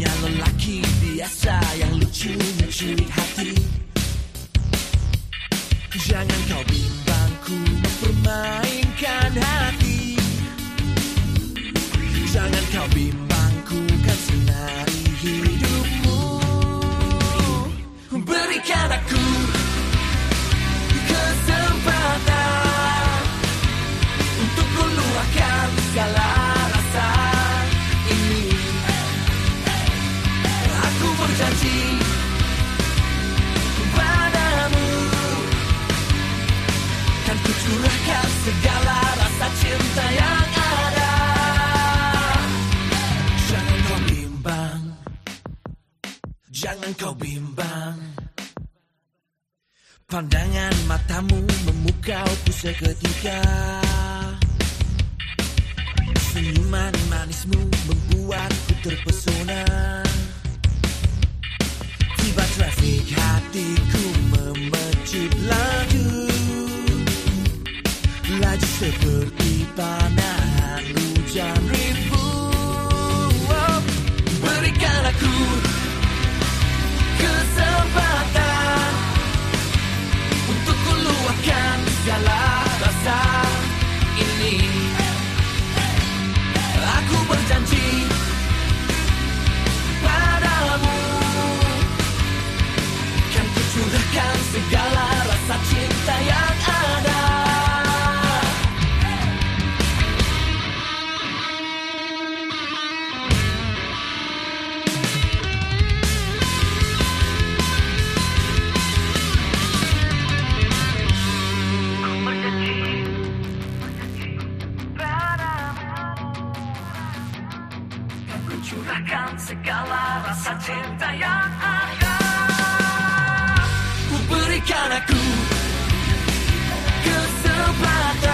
Hanya lelaki biasa yang lucu mencuri hati. Jangan kau bimbang, ku mempermainkan hati. Jangan kau bimbang, ku kan senari hidupmu. Berikan aku kesempatan untuk ku segala curahkan segala rasa cinta yang ada. Jangan kau bimbang, jangan kau bimbang. Pandangan matamu memukauku seketika Senyuman manismu membuatku terpesona Tiba trafik hatiku seperti panahan Kan curahkan segala rasa cinta yang ada Ku berikan aku kesempatan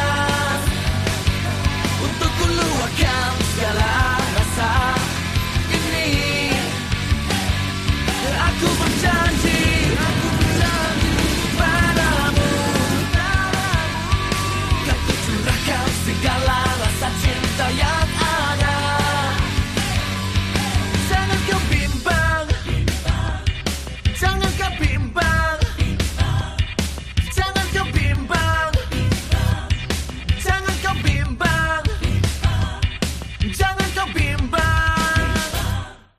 be